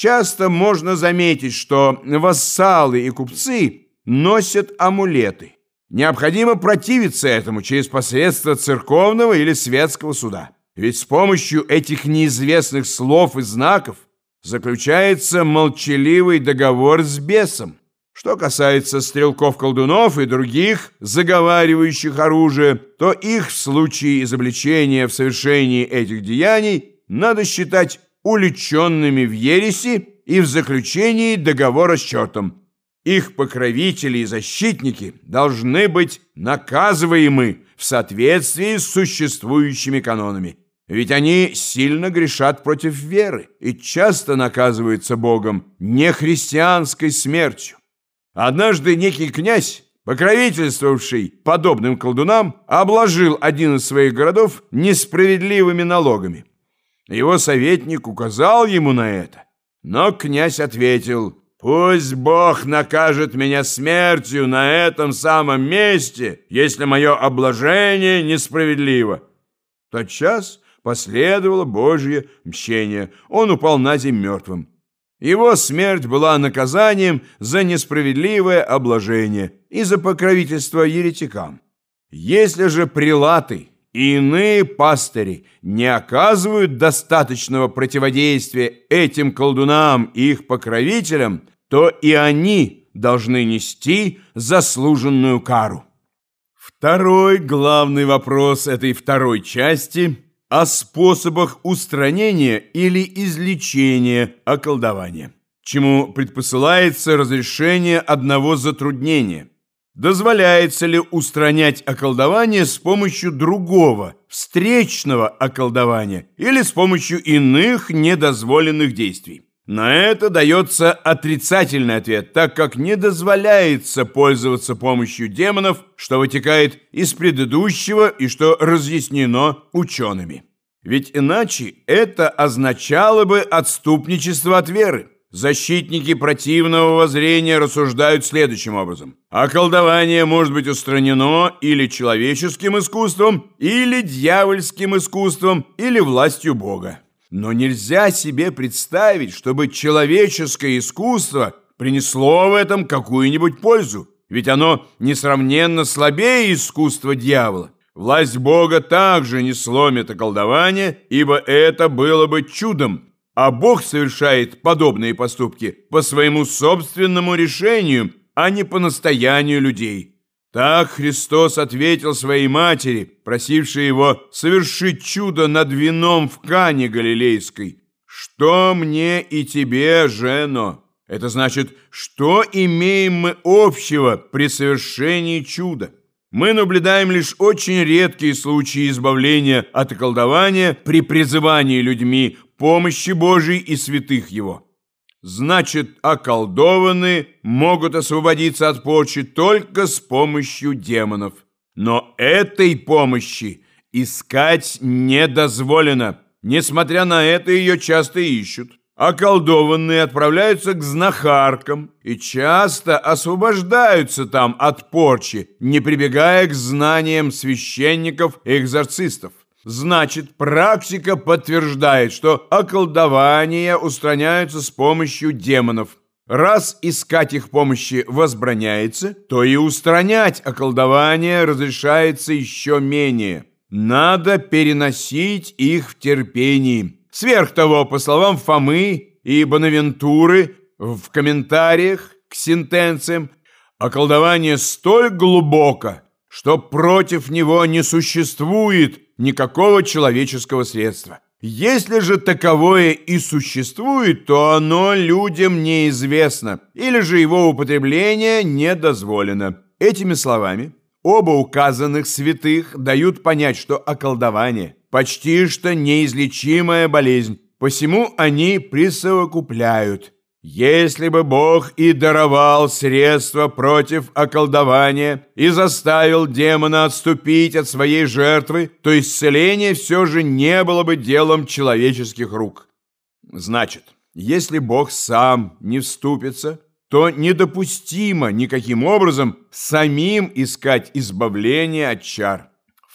Часто можно заметить, что вассалы и купцы носят амулеты. Необходимо противиться этому через посредство церковного или светского суда. Ведь с помощью этих неизвестных слов и знаков заключается молчаливый договор с бесом. Что касается стрелков-колдунов и других, заговаривающих оружие, то их в случае изобличения в совершении этих деяний надо считать уличенными в ереси и в заключении договора с чертом. Их покровители и защитники должны быть наказываемы в соответствии с существующими канонами. Ведь они сильно грешат против веры и часто наказываются Богом нехристианской смертью. Однажды некий князь, покровительствовавший подобным колдунам, обложил один из своих городов несправедливыми налогами. Его советник указал ему на это, но князь ответил, «Пусть Бог накажет меня смертью на этом самом месте, если мое обложение несправедливо». Тотчас последовало Божье мщение. Он упал на землю мертвым. Его смерть была наказанием за несправедливое обложение и за покровительство еретикам. Если же прилаты иные пастыри не оказывают достаточного противодействия этим колдунам и их покровителям, то и они должны нести заслуженную кару. Второй главный вопрос этой второй части – о способах устранения или излечения околдования, чему предпосылается разрешение одного затруднения – Дозволяется ли устранять околдование с помощью другого, встречного околдования или с помощью иных недозволенных действий? На это дается отрицательный ответ, так как не дозволяется пользоваться помощью демонов, что вытекает из предыдущего и что разъяснено учеными. Ведь иначе это означало бы отступничество от веры. Защитники противного воззрения рассуждают следующим образом. Околдование может быть устранено или человеческим искусством, или дьявольским искусством, или властью Бога. Но нельзя себе представить, чтобы человеческое искусство принесло в этом какую-нибудь пользу, ведь оно несравненно слабее искусства дьявола. Власть Бога также не сломит околдование, ибо это было бы чудом, а Бог совершает подобные поступки по своему собственному решению, а не по настоянию людей. Так Христос ответил своей матери, просившей его совершить чудо над вином в Кане Галилейской. «Что мне и тебе, Жено?» Это значит, что имеем мы общего при совершении чуда? Мы наблюдаем лишь очень редкие случаи избавления от околдования при призывании людьми помощи Божией и святых Его. Значит, околдованные могут освободиться от порчи только с помощью демонов. Но этой помощи искать не дозволено. Несмотря на это, ее часто ищут. Околдованные отправляются к знахаркам и часто освобождаются там от порчи, не прибегая к знаниям священников и экзорцистов. Значит, практика подтверждает, что околдования устраняются с помощью демонов. Раз искать их помощи возбраняется, то и устранять околдование разрешается еще менее. Надо переносить их в терпении. Сверх того, по словам Фомы и Бонавентуры, в комментариях к сентенциям, околдование столь глубоко, что против него не существует никакого человеческого средства. Если же таковое и существует, то оно людям неизвестно, или же его употребление не дозволено. Этими словами, оба указанных святых дают понять, что околдование – почти что неизлечимая болезнь, посему они присовокупляют – если бы Бог и даровал средства против околдования и заставил демона отступить от своей жертвы, то исцеление все же не было бы делом человеческих рук. Значит, если Бог сам не вступится, то недопустимо никаким образом самим искать избавление от чар.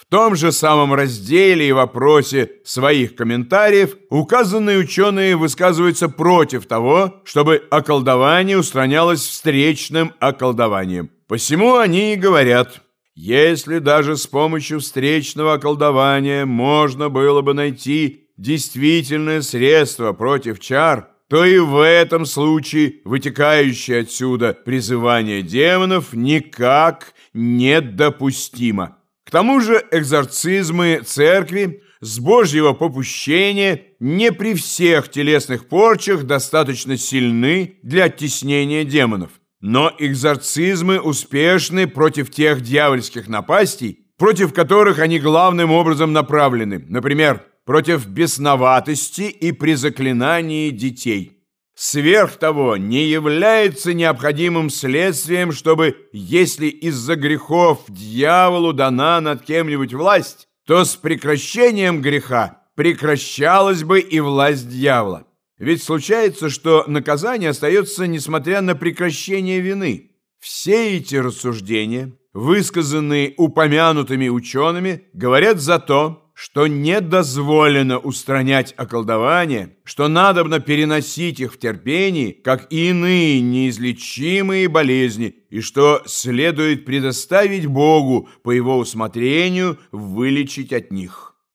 В том же самом разделе и вопросе своих комментариев указанные ученые высказываются против того, чтобы околдование устранялось встречным околдованием. Посему они и говорят, если даже с помощью встречного околдования можно было бы найти действительное средство против чар, то и в этом случае вытекающее отсюда призывание демонов никак недопустимо. К тому же экзорцизмы церкви с Божьего попущения не при всех телесных порчах достаточно сильны для оттеснения демонов. Но экзорцизмы успешны против тех дьявольских напастей, против которых они главным образом направлены, например, против бесноватости и при заклинании детей. Сверх того, не является необходимым следствием, чтобы, если из-за грехов дьяволу дана над кем-нибудь власть, то с прекращением греха прекращалась бы и власть дьявола. Ведь случается, что наказание остается, несмотря на прекращение вины. Все эти рассуждения, высказанные упомянутыми учеными, говорят за то, что не дозволено устранять околдование, что надобно переносить их в терпении, как и иные неизлечимые болезни, и что следует предоставить Богу по его усмотрению вылечить от них.